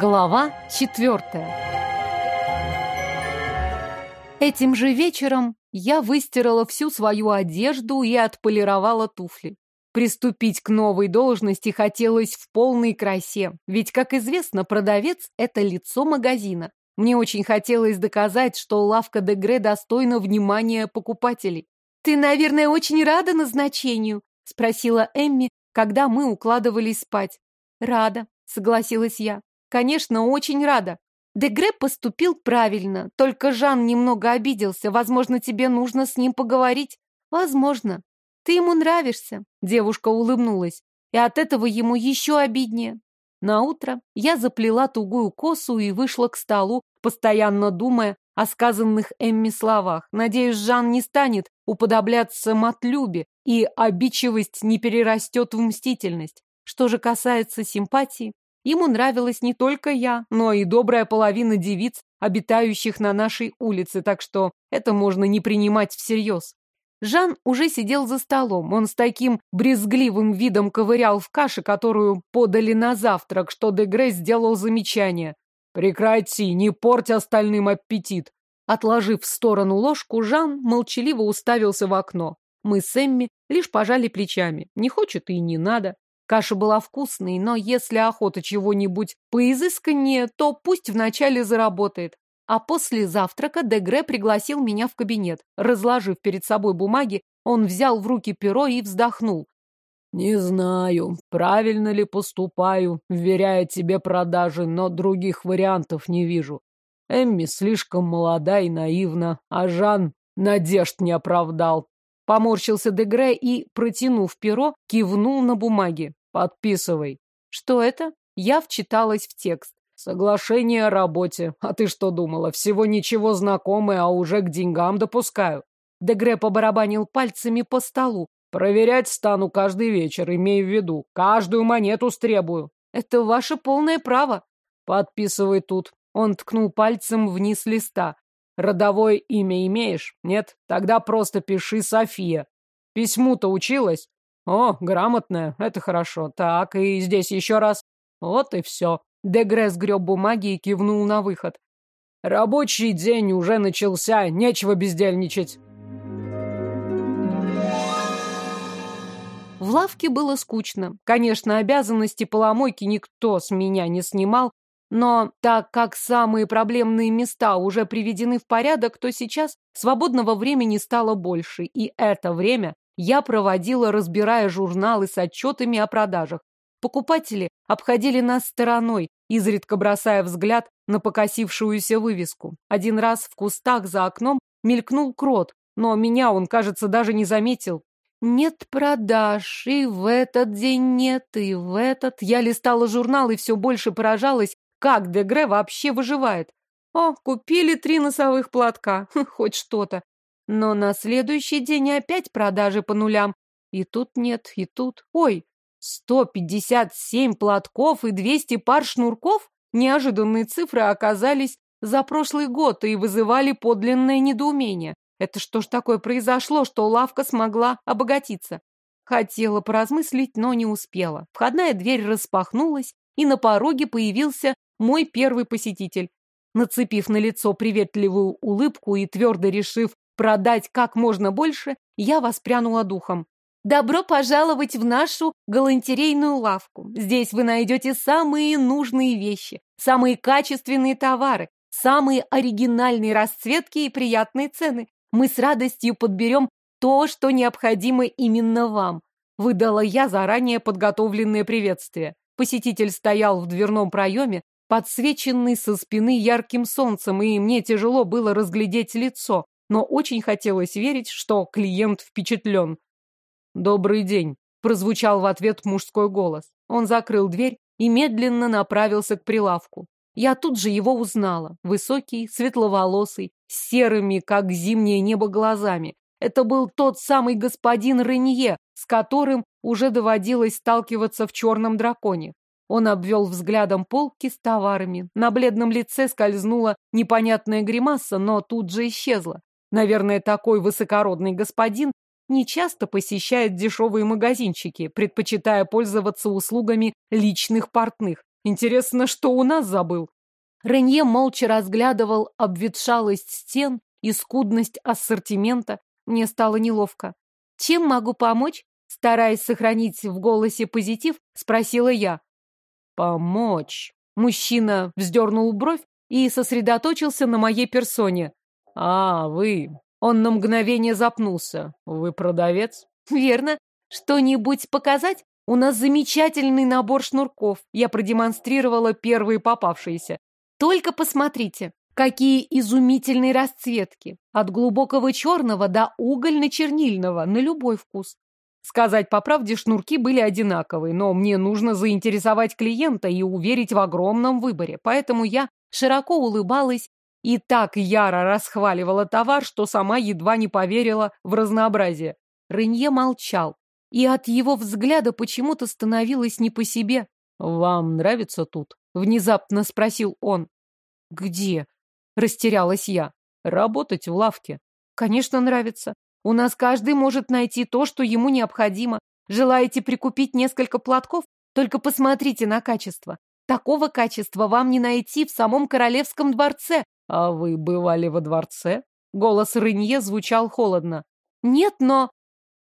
Глава четвертая. Этим же вечером я выстирала всю свою одежду и отполировала туфли. Приступить к новой должности хотелось в полной красе, ведь, как известно, продавец – это лицо магазина. Мне очень хотелось доказать, что лавка Дегре достойна внимания покупателей. «Ты, наверное, очень рада назначению?» – спросила Эмми, когда мы укладывались спать. «Рада», – согласилась я. Конечно, очень рада. Дегре поступил правильно, только Жан немного обиделся. Возможно, тебе нужно с ним поговорить. Возможно. Ты ему нравишься. Девушка улыбнулась. И от этого ему еще обиднее. На утро я заплела тугую косу и вышла к столу, постоянно думая о сказанных Эмми словах. Надеюсь, Жан не станет уподобляться Матлюбе, и обидчивость не перерастет в мстительность. Что же касается симпатии, Ему нравилась не только я, но и добрая половина девиц, обитающих на нашей улице, так что это можно не принимать всерьез. Жан уже сидел за столом. Он с таким брезгливым видом ковырял в каше, которую подали на завтрак, что Дегре сделал замечание. «Прекрати, не порть остальным аппетит!» Отложив в сторону ложку, Жан молчаливо уставился в окно. Мы с Эмми лишь пожали плечами. Не хочет и не надо. Каша была вкусной, но если охота чего-нибудь поизысканнее, то пусть вначале заработает. А после завтрака Дегре пригласил меня в кабинет. Разложив перед собой бумаги, он взял в руки перо и вздохнул. «Не знаю, правильно ли поступаю, вверяя тебе продажи, но других вариантов не вижу. Эмми слишком молода и наивна, а Жан надежд не оправдал». Поморщился Дегре и, протянув перо, кивнул на бумаге. Подписывай. Что это? Я вчиталась в текст. Соглашение о работе. А ты что думала? Всего ничего знакомое, а уже к деньгам допускаю. Дегре побарабанил пальцами по столу. Проверять стану каждый вечер, имей в виду. Каждую монету стребую. Это ваше полное право. Подписывай тут. Он ткнул пальцем вниз листа. Родовое имя имеешь? Нет? Тогда просто пиши София. Письму-то училась? О, грамотная, это хорошо. Так, и здесь еще раз. Вот и все. Дегре сгреб бумаги и кивнул на выход. Рабочий день уже начался, нечего бездельничать. В лавке было скучно. Конечно, обязанности поломойки никто с меня не снимал, но так как самые проблемные места уже приведены в порядок, то сейчас свободного времени стало больше, и это время я проводила, разбирая журналы с отчетами о продажах. Покупатели обходили нас стороной, изредка бросая взгляд на покосившуюся вывеску. Один раз в кустах за окном мелькнул крот, но меня он, кажется, даже не заметил. Нет продаж, и в этот день нет, и в этот. Я листала журнал и все больше поражалась, как Дегре вообще выживает. О, купили три носовых платка, хоть что-то. Но на следующий день опять продажи по нулям. И тут нет, и тут. Ой, 157 платков и 200 пар шнурков? Неожиданные цифры оказались за прошлый год и вызывали подлинное недоумение. Это что ж такое произошло, что лавка смогла обогатиться? Хотела поразмыслить, но не успела. Входная дверь распахнулась, и на пороге появился мой первый посетитель. Нацепив на лицо приветливую улыбку и твердо решив продать как можно больше, я воспрянула духом. Добро пожаловать в нашу галантерейную лавку. Здесь вы найдете самые нужные вещи, самые качественные товары, самые оригинальные расцветки и приятные цены. Мы с радостью подберем то, что необходимо именно вам. Выдала я заранее подготовленное приветствие. Посетитель стоял в дверном проеме, подсвеченный со спины ярким солнцем, и мне тяжело было разглядеть лицо но очень хотелось верить, что клиент впечатлен. «Добрый день», — прозвучал в ответ мужской голос. Он закрыл дверь и медленно направился к прилавку. Я тут же его узнала. Высокий, светловолосый, с серыми, как зимнее небо, глазами. Это был тот самый господин Ренье, с которым уже доводилось сталкиваться в черном драконе. Он обвел взглядом полки с товарами. На бледном лице скользнула непонятная гримаса, но тут же исчезла. Наверное, такой высокородный господин не часто посещает дешевые магазинчики, предпочитая пользоваться услугами личных портных. Интересно, что у нас забыл? Ренье молча разглядывал обветшалость стен и скудность ассортимента. Мне стало неловко. «Чем могу помочь?» Стараясь сохранить в голосе позитив, спросила я. «Помочь?» Мужчина вздернул бровь и сосредоточился на моей персоне. «А, вы...» Он на мгновение запнулся. «Вы продавец?» «Верно. Что-нибудь показать? У нас замечательный набор шнурков. Я продемонстрировала первые попавшиеся. Только посмотрите, какие изумительные расцветки. От глубокого черного до угольно-чернильного, на любой вкус. Сказать по правде, шнурки были одинаковые, но мне нужно заинтересовать клиента и уверить в огромном выборе. Поэтому я широко улыбалась и так яро расхваливала товар, что сама едва не поверила в разнообразие. Ренье молчал, и от его взгляда почему-то становилось не по себе. «Вам нравится тут?» — внезапно спросил он. «Где?» — растерялась я. «Работать в лавке». «Конечно, нравится. У нас каждый может найти то, что ему необходимо. Желаете прикупить несколько платков? Только посмотрите на качество. Такого качества вам не найти в самом королевском дворце. А вы бывали во дворце? Голос Рынье звучал холодно. Нет, но...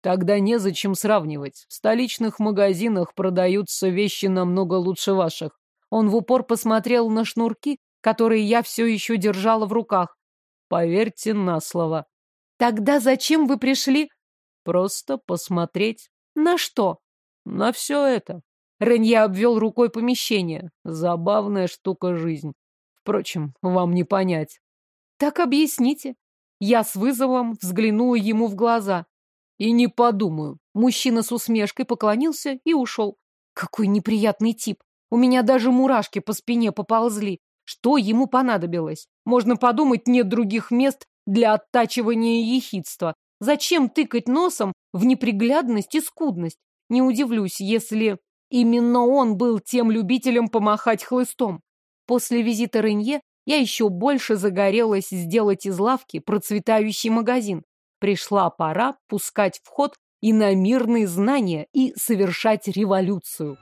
Тогда незачем сравнивать. В столичных магазинах продаются вещи намного лучше ваших. Он в упор посмотрел на шнурки, которые я все еще держала в руках. Поверьте на слово. Тогда зачем вы пришли? Просто посмотреть. На что? На все это. Ренья обвел рукой помещение. Забавная штука жизнь. Впрочем, вам не понять. Так объясните. Я с вызовом взглянула ему в глаза. И не подумаю. Мужчина с усмешкой поклонился и ушел. Какой неприятный тип. У меня даже мурашки по спине поползли. Что ему понадобилось? Можно подумать, нет других мест для оттачивания ехидства. Зачем тыкать носом в неприглядность и скудность? Не удивлюсь, если именно он был тем любителем помахать хлыстом. После визита Ренье я еще больше загорелась сделать из лавки процветающий магазин. Пришла пора пускать в ход иномирные знания и совершать революцию.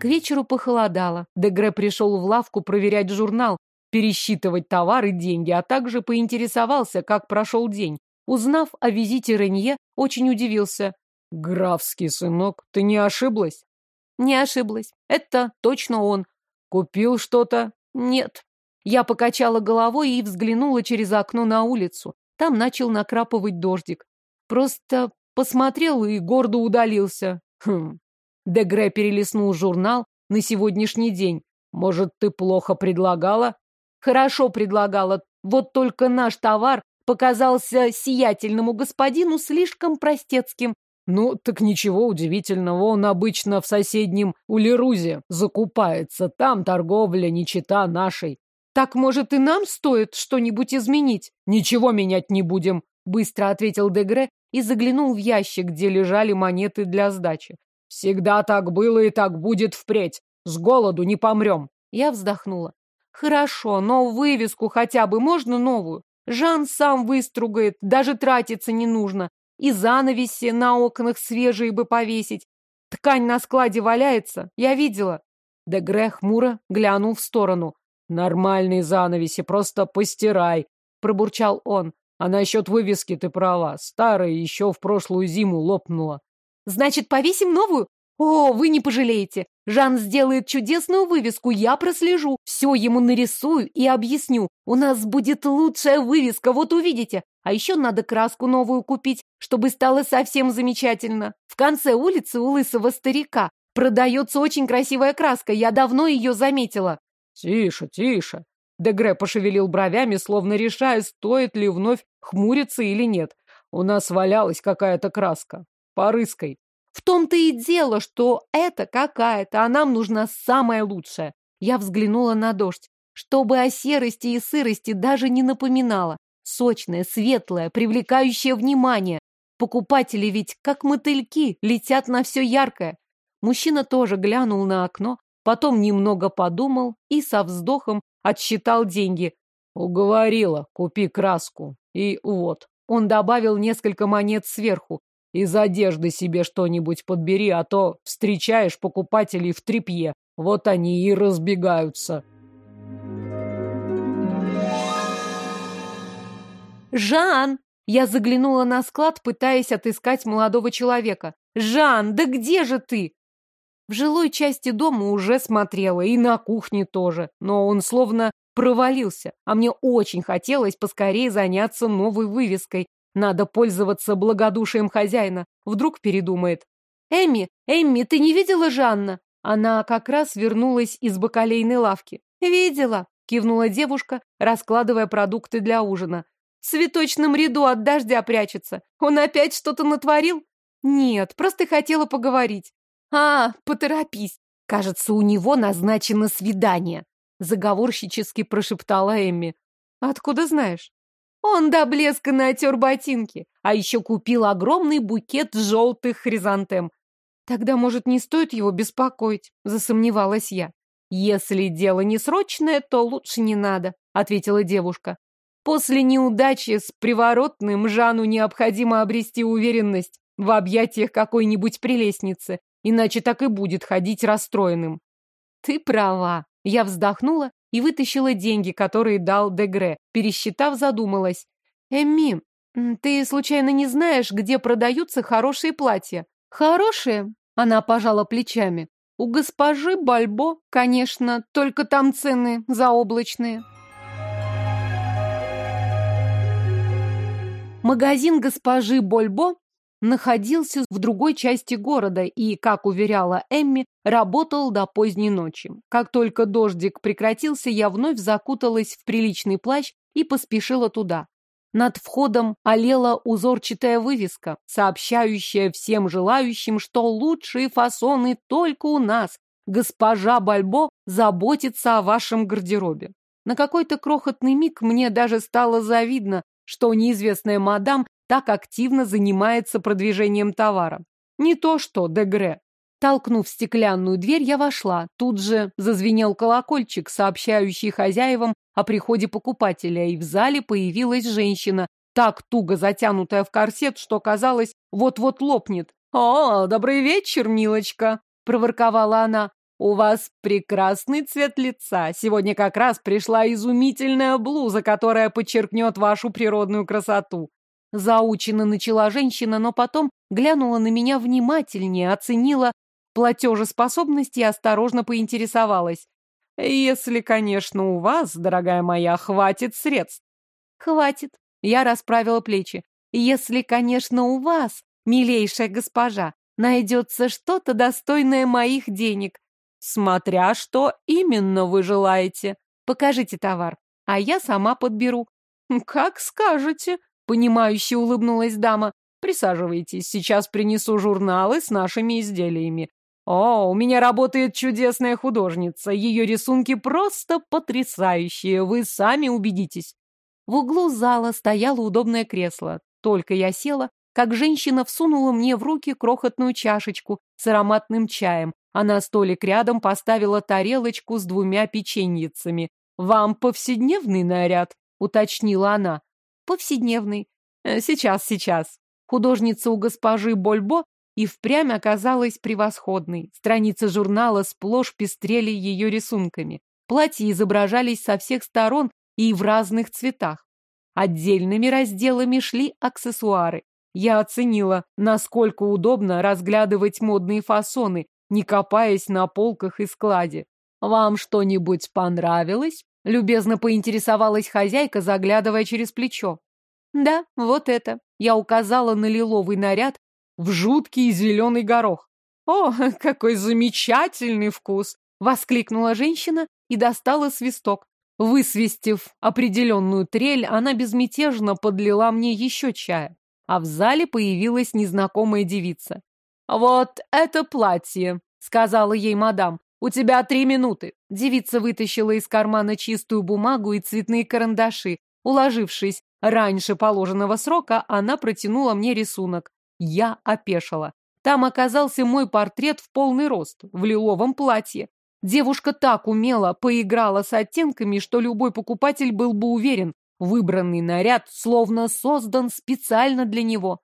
К вечеру похолодало. Дегре пришел в лавку проверять журнал, пересчитывать товары, деньги, а также поинтересовался, как прошел день. Узнав о визите Ренье, очень удивился. «Графский сынок, ты не ошиблась?» «Не ошиблась. Это точно он. Купил что-то?» «Нет. Я покачала головой и взглянула через окно на улицу. Там начал накрапывать дождик. Просто посмотрел и гордо удалился. Хм. Дегре перелистнул журнал на сегодняшний день. Может, ты плохо предлагала? Хорошо предлагала. Вот только наш товар показался сиятельному господину слишком простецким. Ну, так ничего удивительного, он обычно в соседнем Улерузе закупается. Там торговля не чита нашей. Так, может, и нам стоит что-нибудь изменить? Ничего менять не будем, быстро ответил Дегре и заглянул в ящик, где лежали монеты для сдачи. Всегда так было и так будет впредь. С голоду не помрем. Я вздохнула. Хорошо, но вывеску хотя бы можно новую? Жан сам выстругает, даже тратиться не нужно. И занавеси на окнах свежие бы повесить. Ткань на складе валяется, я видела. Дегре хмуро глянул в сторону. Нормальные занавеси, просто постирай, пробурчал он. А насчет вывески ты права. Старая еще в прошлую зиму лопнула. Значит, повесим новую? О, вы не пожалеете. Жан сделает чудесную вывеску, я прослежу. Все ему нарисую и объясню. У нас будет лучшая вывеска, вот увидите. А еще надо краску новую купить, чтобы стало совсем замечательно. В конце улицы у лысого старика продается очень красивая краска, я давно ее заметила. «Тише, тише!» Дегре пошевелил бровями, словно решая, стоит ли вновь хмуриться или нет. «У нас валялась какая-то краска. Порыской». «В том-то и дело, что это какая-то, а нам нужна самая лучшая». Я взглянула на дождь, чтобы о серости и сырости даже не напоминала. Сочная, светлая, привлекающая внимание. Покупатели ведь, как мотыльки, летят на все яркое. Мужчина тоже глянул на окно, потом немного подумал и со вздохом отсчитал деньги. Уговорила, купи краску. И вот. Он добавил несколько монет сверху. Из одежды себе что-нибудь подбери, а то встречаешь покупателей в трепье. Вот они и разбегаются. «Жан!» Я заглянула на склад, пытаясь отыскать молодого человека. «Жан, да где же ты?» В жилой части дома уже смотрела, и на кухне тоже, но он словно провалился, а мне очень хотелось поскорее заняться новой вывеской. Надо пользоваться благодушием хозяина, вдруг передумает. «Эмми, Эмми, ты не видела Жанна?» Она как раз вернулась из бакалейной лавки. «Видела», — кивнула девушка, раскладывая продукты для ужина. «В цветочном ряду от дождя прячется. Он опять что-то натворил?» «Нет, просто хотела поговорить». «А, поторопись. Кажется, у него назначено свидание», — заговорщически прошептала Эмми. «Откуда знаешь?» Он до блеска натер ботинки, а еще купил огромный букет желтых хризантем. Тогда, может, не стоит его беспокоить, засомневалась я. Если дело не срочное, то лучше не надо, ответила девушка. После неудачи с приворотным Жану необходимо обрести уверенность в объятиях какой-нибудь прелестницы, иначе так и будет ходить расстроенным. Ты права. Я вздохнула и вытащила деньги, которые дал Дегре. Пересчитав, задумалась. Эмми, ты случайно не знаешь, где продаются хорошие платья? Хорошие? Она пожала плечами. У госпожи Бальбо, конечно, только там цены заоблачные. Магазин госпожи Бальбо находился в другой части города и, как уверяла Эмми, работал до поздней ночи. Как только дождик прекратился, я вновь закуталась в приличный плащ и поспешила туда. Над входом олела узорчатая вывеска, сообщающая всем желающим, что лучшие фасоны только у нас. Госпожа Бальбо заботится о вашем гардеробе. На какой-то крохотный миг мне даже стало завидно, что неизвестная мадам так активно занимается продвижением товара. Не то что Дегре. Толкнув стеклянную дверь, я вошла. Тут же зазвенел колокольчик, сообщающий хозяевам о приходе покупателя, и в зале появилась женщина, так туго затянутая в корсет, что казалось, вот-вот лопнет. «О, добрый вечер, милочка!» – проворковала она. «У вас прекрасный цвет лица. Сегодня как раз пришла изумительная блуза, которая подчеркнет вашу природную красоту. Заучено начала женщина, но потом глянула на меня внимательнее, оценила платежеспособность и осторожно поинтересовалась. Если, конечно, у вас, дорогая моя, хватит средств. Хватит. Я расправила плечи. Если, конечно, у вас, милейшая госпожа, найдется что-то достойное моих денег. Смотря что именно вы желаете. Покажите товар, а я сама подберу. Как скажете, Понимающе улыбнулась дама. Присаживайтесь, сейчас принесу журналы с нашими изделиями. О, у меня работает чудесная художница. Ее рисунки просто потрясающие, вы сами убедитесь. В углу зала стояло удобное кресло. Только я села, как женщина всунула мне в руки крохотную чашечку с ароматным чаем, а на столик рядом поставила тарелочку с двумя печеньицами. «Вам повседневный наряд?» — уточнила она повседневный. Э, сейчас, сейчас. Художница у госпожи Больбо и впрямь оказалась превосходной. Страницы журнала сплошь пестрели ее рисунками. Платья изображались со всех сторон и в разных цветах. Отдельными разделами шли аксессуары. Я оценила, насколько удобно разглядывать модные фасоны, не копаясь на полках и складе. «Вам что-нибудь понравилось?» Любезно поинтересовалась хозяйка, заглядывая через плечо. Да, вот это. Я указала на лиловый наряд в жуткий зеленый горох. О, какой замечательный вкус! Воскликнула женщина и достала свисток. Высвистев определенную трель, она безмятежно подлила мне еще чая. А в зале появилась незнакомая девица. «Вот это платье», — сказала ей мадам. «У тебя три минуты». Девица вытащила из кармана чистую бумагу и цветные карандаши. Уложившись раньше положенного срока, она протянула мне рисунок. Я опешила. Там оказался мой портрет в полный рост, в лиловом платье. Девушка так умело поиграла с оттенками, что любой покупатель был бы уверен, выбранный наряд словно создан специально для него.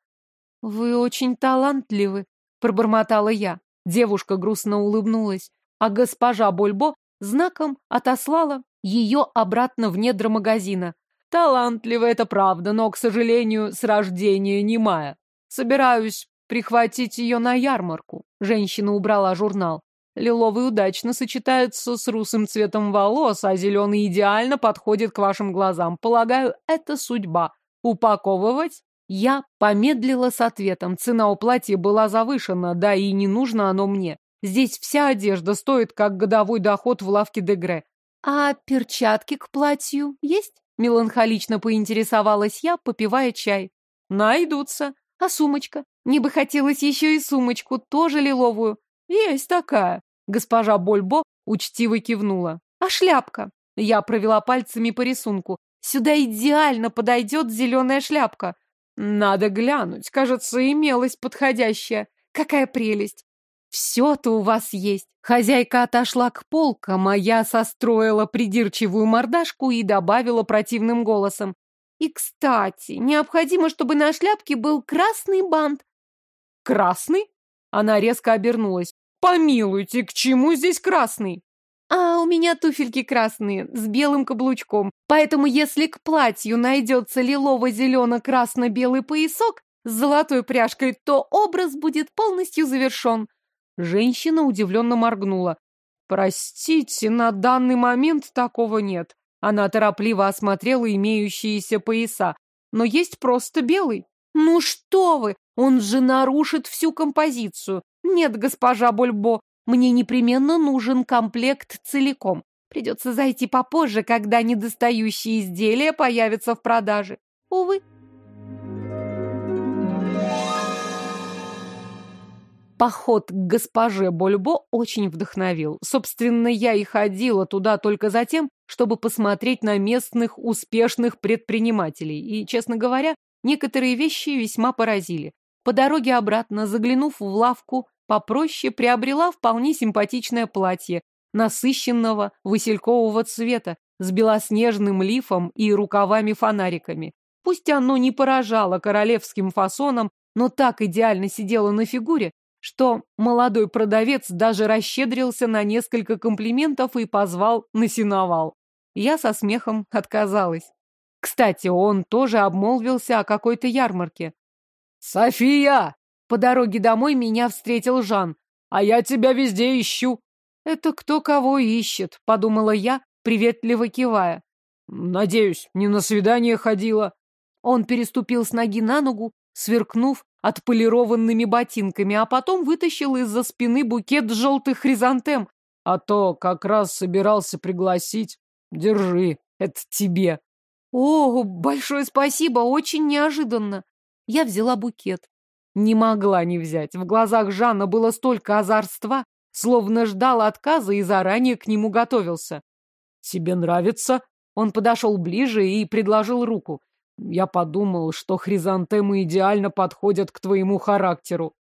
Вы очень талантливы, пробормотала я. Девушка грустно улыбнулась, а госпожа Больбо знаком отослала ее обратно в недра магазина. Талантливая это правда, но, к сожалению, с рождения немая. Собираюсь прихватить ее на ярмарку. Женщина убрала журнал. Лиловый удачно сочетается с русым цветом волос, а зеленый идеально подходит к вашим глазам. Полагаю, это судьба. Упаковывать? Я помедлила с ответом. Цена у платья была завышена, да и не нужно оно мне. Здесь вся одежда стоит, как годовой доход в лавке Дегре. А перчатки к платью есть? Меланхолично поинтересовалась я, попивая чай. Найдутся. А сумочка? Мне бы хотелось еще и сумочку, тоже лиловую. Есть такая. Госпожа Больбо учтиво кивнула. А шляпка? Я провела пальцами по рисунку. Сюда идеально подойдет зеленая шляпка. Надо глянуть. Кажется, имелась подходящая. Какая прелесть. Все-то у вас есть. Хозяйка отошла к полкам, а я состроила придирчивую мордашку и добавила противным голосом. И, кстати, необходимо, чтобы на шляпке был красный бант. Красный? Она резко обернулась. Помилуйте, к чему здесь красный? А у меня туфельки красные, с белым каблучком. Поэтому если к платью найдется лилово-зелено-красно-белый поясок с золотой пряжкой, то образ будет полностью завершен. Женщина удивленно моргнула. «Простите, на данный момент такого нет». Она торопливо осмотрела имеющиеся пояса. «Но есть просто белый». «Ну что вы! Он же нарушит всю композицию. Нет, госпожа Бульбо, мне непременно нужен комплект целиком. Придется зайти попозже, когда недостающие изделия появятся в продаже. Увы». Поход к госпоже Больбо очень вдохновил. Собственно, я и ходила туда только за тем, чтобы посмотреть на местных успешных предпринимателей. И, честно говоря, некоторые вещи весьма поразили. По дороге обратно, заглянув в лавку, попроще приобрела вполне симпатичное платье, насыщенного василькового цвета, с белоснежным лифом и рукавами-фонариками. Пусть оно не поражало королевским фасоном, но так идеально сидело на фигуре, что молодой продавец даже расщедрился на несколько комплиментов и позвал на сеновал. Я со смехом отказалась. Кстати, он тоже обмолвился о какой-то ярмарке. «София!» По дороге домой меня встретил Жан. «А я тебя везде ищу!» «Это кто кого ищет», — подумала я, приветливо кивая. «Надеюсь, не на свидание ходила». Он переступил с ноги на ногу, сверкнув отполированными ботинками, а потом вытащил из-за спины букет желтых хризантем. А то как раз собирался пригласить. Держи, это тебе. О, большое спасибо, очень неожиданно. Я взяла букет. Не могла не взять. В глазах Жанна было столько озорства, словно ждал отказа и заранее к нему готовился. «Тебе нравится?» Он подошел ближе и предложил руку. Я подумал, что хризантемы идеально подходят к твоему характеру.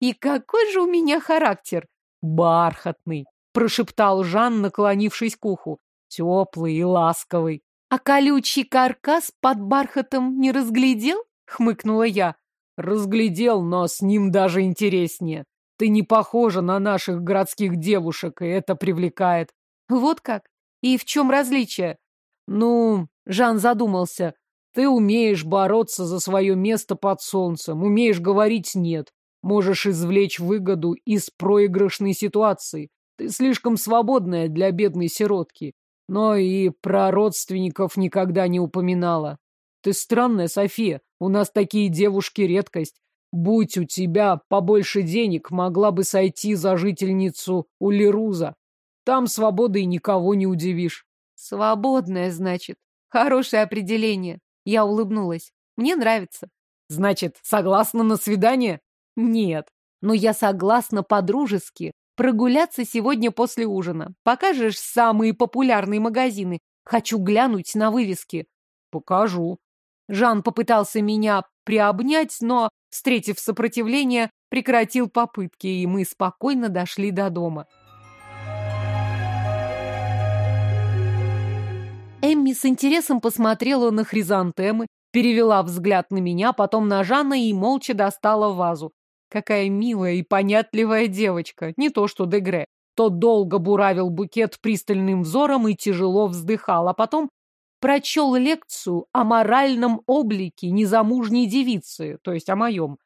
И какой же у меня характер? Бархатный, прошептал Жан, наклонившись к уху. Теплый и ласковый. А колючий каркас под бархатом не разглядел? Хмыкнула я. Разглядел, но с ним даже интереснее. Ты не похожа на наших городских девушек, и это привлекает. Вот как? И в чем различие? Ну, Жан задумался. Ты умеешь бороться за свое место под солнцем, умеешь говорить «нет», можешь извлечь выгоду из проигрышной ситуации. Ты слишком свободная для бедной сиротки, но и про родственников никогда не упоминала. Ты странная, София, у нас такие девушки редкость. Будь у тебя побольше денег, могла бы сойти за жительницу Улируза. Там свободой никого не удивишь. Свободная, значит. Хорошее определение. Я улыбнулась. Мне нравится. Значит, согласна на свидание? Нет. Но я согласна по-дружески прогуляться сегодня после ужина. Покажешь самые популярные магазины? Хочу глянуть на вывески. Покажу. Жан попытался меня приобнять, но, встретив сопротивление, прекратил попытки, и мы спокойно дошли до дома. Эмми с интересом посмотрела на хризантемы, перевела взгляд на меня, потом на Жанна и молча достала вазу. Какая милая и понятливая девочка, не то что Дегре. Тот долго буравил букет пристальным взором и тяжело вздыхал, а потом прочел лекцию о моральном облике незамужней девицы, то есть о моем.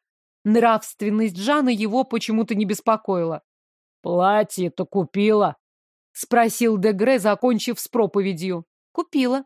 Нравственность Жана его почему-то не беспокоила. «Платье-то купила?» — спросил Дегре, закончив с проповедью. «Купила».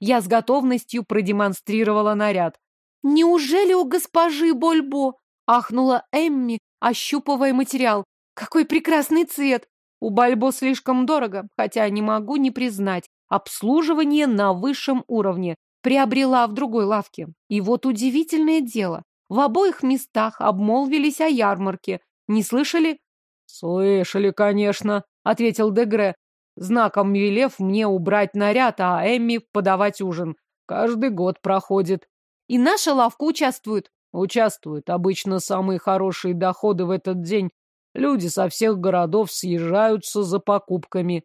Я с готовностью продемонстрировала наряд. «Неужели у госпожи Больбо?» — ахнула Эмми, ощупывая материал. «Какой прекрасный цвет! У Бальбо слишком дорого, хотя не могу не признать. Обслуживание на высшем уровне. Приобрела в другой лавке. И вот удивительное дело. В обоих местах обмолвились о ярмарке. Не слышали? Слышали, конечно, ответил Дегре, знаком велев мне убрать наряд, а Эмми подавать ужин. Каждый год проходит. И наша лавка участвует? Участвует. Обычно самые хорошие доходы в этот день. Люди со всех городов съезжаются за покупками.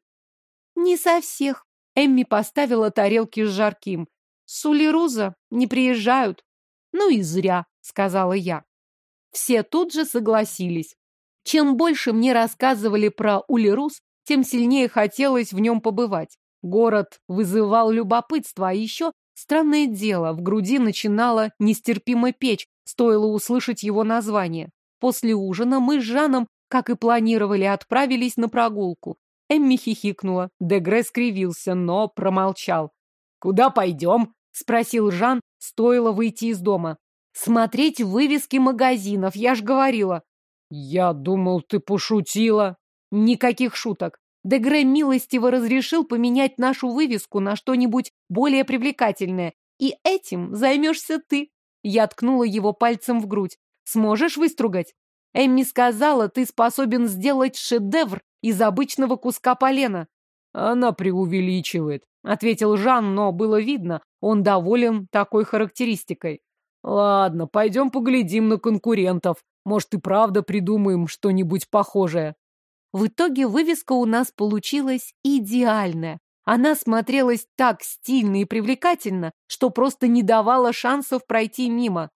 Не со всех. Эмми поставила тарелки с жарким. С Улируза не приезжают. Ну и зря, сказала я. Все тут же согласились. Чем больше мне рассказывали про Улирус, тем сильнее хотелось в нем побывать. Город вызывал любопытство, а еще странное дело, в груди начинало нестерпимо печь, стоило услышать его название. После ужина мы с Жаном, как и планировали, отправились на прогулку. Эмми хихикнула. Дегре скривился, но промолчал. «Куда пойдем?» — спросил Жан, стоило выйти из дома. «Смотреть вывески магазинов, я ж говорила». «Я думал, ты пошутила». «Никаких шуток. Дегре милостиво разрешил поменять нашу вывеску на что-нибудь более привлекательное. И этим займешься ты». Я ткнула его пальцем в грудь. «Сможешь выстругать?» Эмми сказала, ты способен сделать шедевр из обычного куска полена. Она преувеличивает, ответил Жан, но было видно, он доволен такой характеристикой. Ладно, пойдем поглядим на конкурентов. Может, и правда придумаем что-нибудь похожее. В итоге вывеска у нас получилась идеальная. Она смотрелась так стильно и привлекательно, что просто не давала шансов пройти мимо.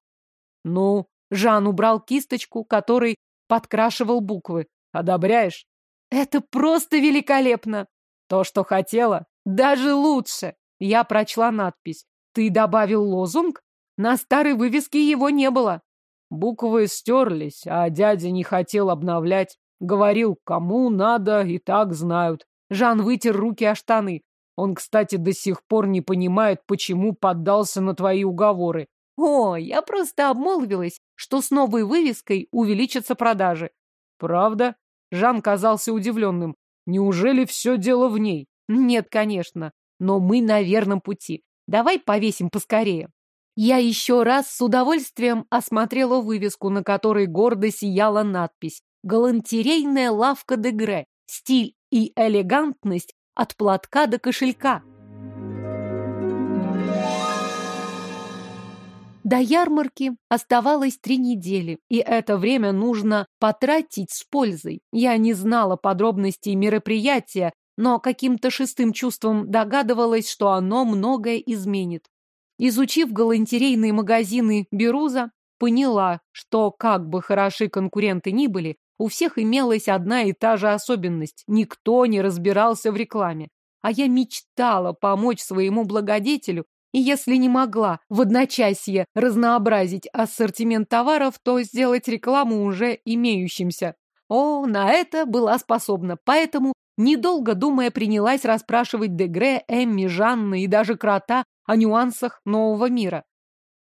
Ну, Жан убрал кисточку, которой подкрашивал буквы. Одобряешь? Это просто великолепно. То, что хотела? Даже лучше. Я прочла надпись. Ты добавил лозунг? На старой вывеске его не было. Буквы стерлись, а дядя не хотел обновлять. Говорил, кому надо, и так знают. Жан вытер руки о штаны. Он, кстати, до сих пор не понимает, почему поддался на твои уговоры. О, я просто обмолвилась, что с новой вывеской увеличатся продажи. Правда? Жан казался удивленным. Неужели все дело в ней? Нет, конечно. Но мы на верном пути. Давай повесим поскорее. Я еще раз с удовольствием осмотрела вывеску, на которой гордо сияла надпись «Галантерейная лавка Дегре. Стиль и элегантность от платка до кошелька». До ярмарки оставалось три недели, и это время нужно потратить с пользой. Я не знала подробностей мероприятия, но каким-то шестым чувством догадывалась, что оно многое изменит. Изучив галантерейные магазины Беруза, поняла, что как бы хороши конкуренты ни были, у всех имелась одна и та же особенность – никто не разбирался в рекламе. А я мечтала помочь своему благодетелю и если не могла в одночасье разнообразить ассортимент товаров, то сделать рекламу уже имеющимся. О, на это была способна, поэтому, недолго думая, принялась расспрашивать Дегре, Эмми, Жанны и даже Крота о нюансах нового мира.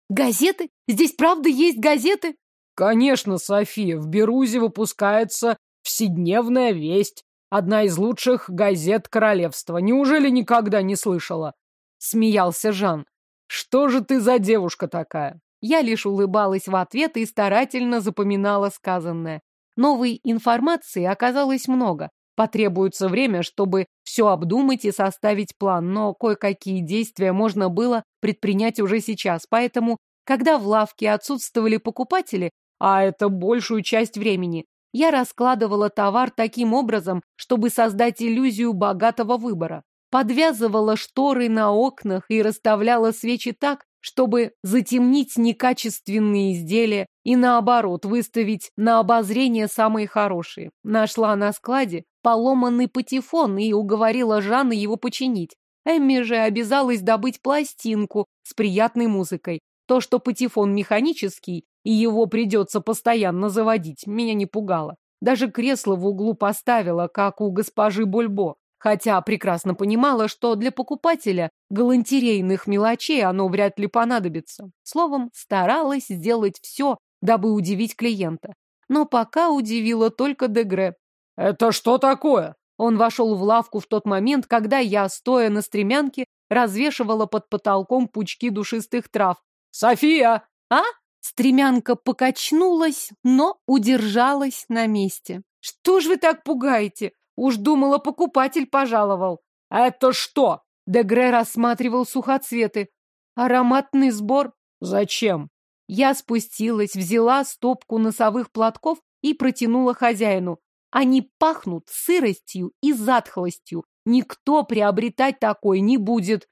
«Газеты? Здесь правда есть газеты?» «Конечно, София, в Берузе выпускается «Вседневная весть», одна из лучших газет королевства. Неужели никогда не слышала?» смеялся Жан. Что же ты за девушка такая? Я лишь улыбалась в ответ и старательно запоминала сказанное. Новой информации оказалось много. Потребуется время, чтобы все обдумать и составить план, но кое-какие действия можно было предпринять уже сейчас. Поэтому, когда в лавке отсутствовали покупатели, а это большую часть времени, я раскладывала товар таким образом, чтобы создать иллюзию богатого выбора подвязывала шторы на окнах и расставляла свечи так, чтобы затемнить некачественные изделия и, наоборот, выставить на обозрение самые хорошие. Нашла на складе поломанный патефон и уговорила Жанна его починить. Эмми же обязалась добыть пластинку с приятной музыкой. То, что патефон механический, и его придется постоянно заводить, меня не пугало. Даже кресло в углу поставила, как у госпожи Бульбо, хотя прекрасно понимала, что для покупателя галантерейных мелочей оно вряд ли понадобится. Словом, старалась сделать все, дабы удивить клиента. Но пока удивила только Дегре. «Это что такое?» Он вошел в лавку в тот момент, когда я, стоя на стремянке, развешивала под потолком пучки душистых трав. «София!» «А?» Стремянка покачнулась, но удержалась на месте. «Что ж вы так пугаете? Уж думала, покупатель пожаловал». «Это что?» Дегре рассматривал сухоцветы. «Ароматный сбор». «Зачем?» Я спустилась, взяла стопку носовых платков и протянула хозяину. Они пахнут сыростью и затхлостью. Никто приобретать такой не будет.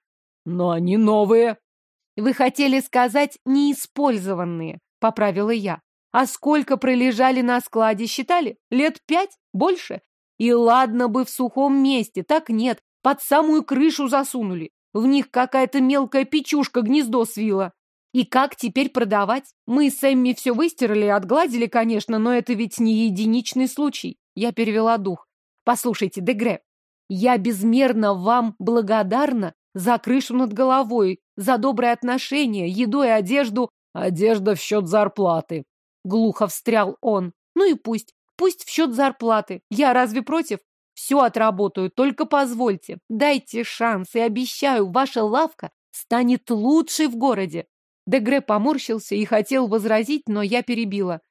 Но они новые. Вы хотели сказать неиспользованные, поправила я. А сколько пролежали на складе, считали? Лет пять? Больше? И ладно бы в сухом месте, так нет. Под самую крышу засунули. В них какая-то мелкая печушка гнездо свила. И как теперь продавать? Мы с Эмми все выстирали и отгладили, конечно, но это ведь не единичный случай. Я перевела дух. Послушайте, Дегре, я безмерно вам благодарна за крышу над головой, за доброе отношение, еду и одежду. Одежда в счет зарплаты. Глухо встрял он. Ну и пусть. Пусть в счет зарплаты. Я разве против? Все отработаю, только позвольте. Дайте шанс, и обещаю, ваша лавка станет лучшей в городе. Дегре поморщился и хотел возразить, но я перебила.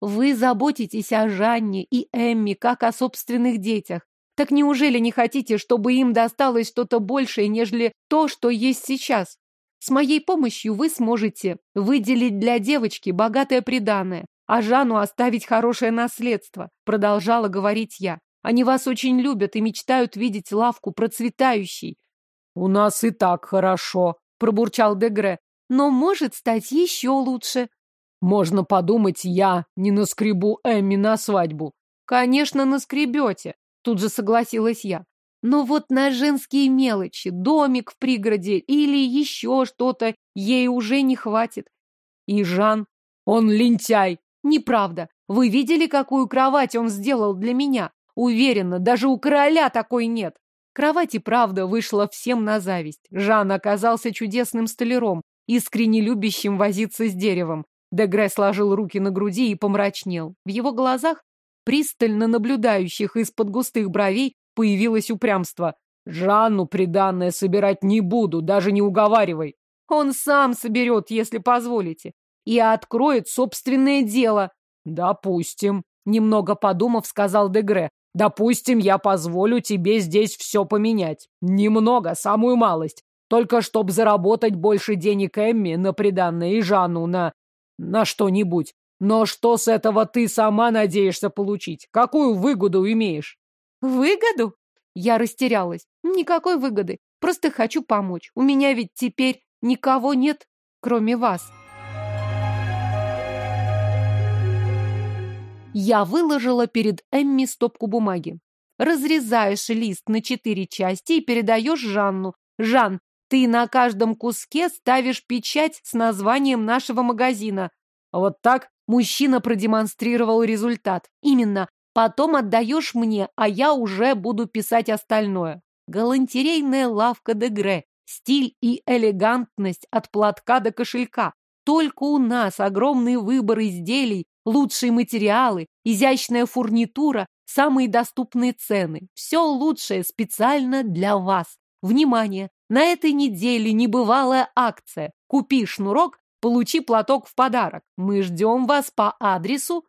Вы заботитесь о Жанне и Эмми, как о собственных детях. Так неужели не хотите, чтобы им досталось что-то большее, нежели то, что есть сейчас? С моей помощью вы сможете выделить для девочки богатое приданое, а Жанну оставить хорошее наследство, продолжала говорить я. Они вас очень любят и мечтают видеть лавку процветающей. У нас и так хорошо, пробурчал Дегре, но может стать еще лучше. Можно подумать, я не наскребу Эмми на свадьбу. Конечно, наскребете, тут же согласилась я. Но вот на женские мелочи, домик в пригороде или еще что-то ей уже не хватит. И Жан, он лентяй. Неправда. Вы видели, какую кровать он сделал для меня? Уверена, даже у короля такой нет. Кровать и правда вышла всем на зависть. Жан оказался чудесным столяром, искренне любящим возиться с деревом. Дегре сложил руки на груди и помрачнел. В его глазах, пристально наблюдающих из-под густых бровей, появилось упрямство. «Жанну приданное собирать не буду, даже не уговаривай». «Он сам соберет, если позволите, и откроет собственное дело». «Допустим», — немного подумав, сказал Дегре. «Допустим, я позволю тебе здесь все поменять. Немного, самую малость. Только чтоб заработать больше денег Эмми на приданное и Жанну на на что-нибудь. Но что с этого ты сама надеешься получить? Какую выгоду имеешь? Выгоду? Я растерялась. Никакой выгоды. Просто хочу помочь. У меня ведь теперь никого нет, кроме вас. Я выложила перед Эмми стопку бумаги. Разрезаешь лист на четыре части и передаешь Жанну. Жан, ты на каждом куске ставишь печать с названием нашего магазина. Вот так мужчина продемонстрировал результат. Именно. Потом отдаешь мне, а я уже буду писать остальное. Галантерейная лавка Дегре. Стиль и элегантность от платка до кошелька. Только у нас огромный выбор изделий, лучшие материалы, изящная фурнитура, самые доступные цены. Все лучшее специально для вас. Внимание! На этой неделе небывалая акция. Купи шнурок, получи платок в подарок. Мы ждем вас по адресу.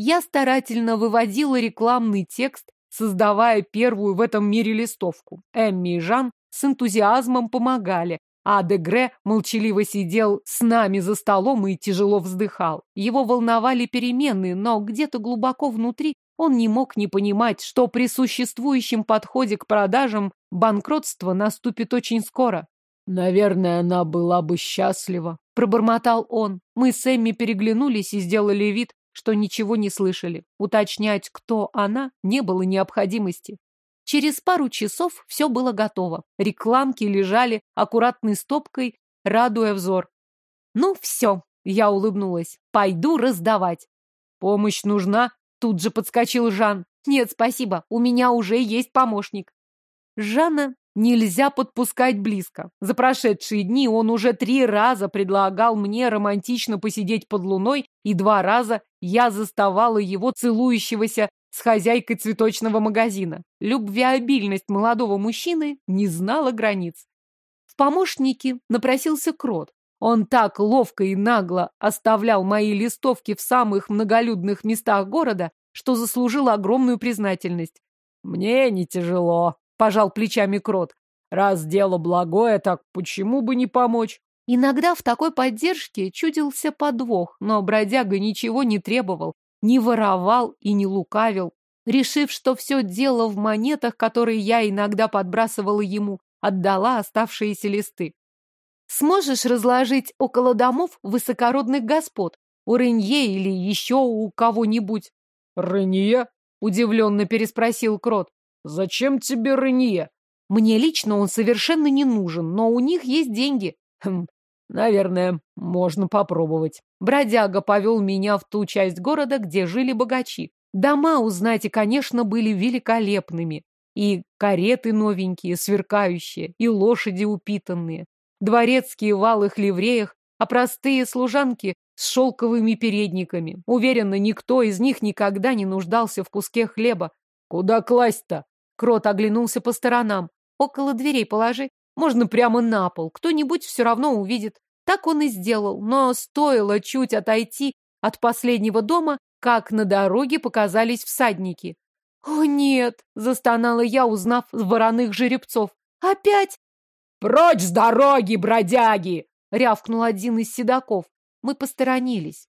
Я старательно выводила рекламный текст, создавая первую в этом мире листовку. Эмми и Жан с энтузиазмом помогали, а Дегре молчаливо сидел с нами за столом и тяжело вздыхал. Его волновали перемены, но где-то глубоко внутри он не мог не понимать, что при существующем подходе к продажам банкротство наступит очень скоро. Наверное, она была бы счастлива. Пробормотал он. Мы с Эмми переглянулись и сделали вид, что ничего не слышали. Уточнять, кто она, не было необходимости. Через пару часов все было готово. Рекламки лежали аккуратной стопкой, радуя взор. Ну все, я улыбнулась. Пойду раздавать. Помощь нужна? Тут же подскочил Жан. Нет, спасибо, у меня уже есть помощник. Жанна нельзя подпускать близко. За прошедшие дни он уже три раза предлагал мне романтично посидеть под луной, и два раза я заставала его целующегося с хозяйкой цветочного магазина. Любвеобильность молодого мужчины не знала границ. В помощники напросился Крот. Он так ловко и нагло оставлял мои листовки в самых многолюдных местах города, что заслужил огромную признательность. «Мне не тяжело», пожал плечами Крот. Раз дело благое, так почему бы не помочь? Иногда в такой поддержке чудился подвох, но бродяга ничего не требовал, не воровал и не лукавил. Решив, что все дело в монетах, которые я иногда подбрасывала ему, отдала оставшиеся листы. Сможешь разложить около домов высокородных господ? У Ренье или еще у кого-нибудь? Ренье? Удивленно переспросил Крот. Зачем тебе Ренье? Мне лично он совершенно не нужен, но у них есть деньги. Хм, наверное, можно попробовать. Бродяга повел меня в ту часть города, где жили богачи. Дома, узнаете, конечно, были великолепными. И кареты новенькие, сверкающие, и лошади упитанные. Дворецкие в алых ливреях, а простые служанки с шелковыми передниками. Уверена, никто из них никогда не нуждался в куске хлеба. Куда класть-то? Крот оглянулся по сторонам. Около дверей положи. Можно прямо на пол. Кто-нибудь все равно увидит. Так он и сделал. Но стоило чуть отойти от последнего дома, как на дороге показались всадники. «О, нет!» — застонала я, узнав вороных жеребцов. «Опять?» «Прочь с дороги, бродяги!» — рявкнул один из седаков. Мы посторонились.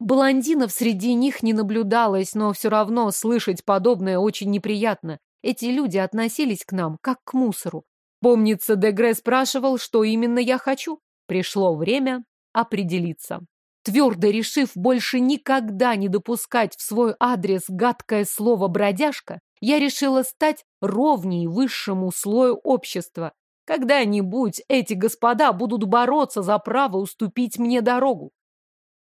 Блондинов среди них не наблюдалось, но все равно слышать подобное очень неприятно. Эти люди относились к нам, как к мусору. Помнится, Дегре спрашивал, что именно я хочу. Пришло время определиться. Твердо решив больше никогда не допускать в свой адрес гадкое слово «бродяжка», я решила стать ровней высшему слою общества. Когда-нибудь эти господа будут бороться за право уступить мне дорогу.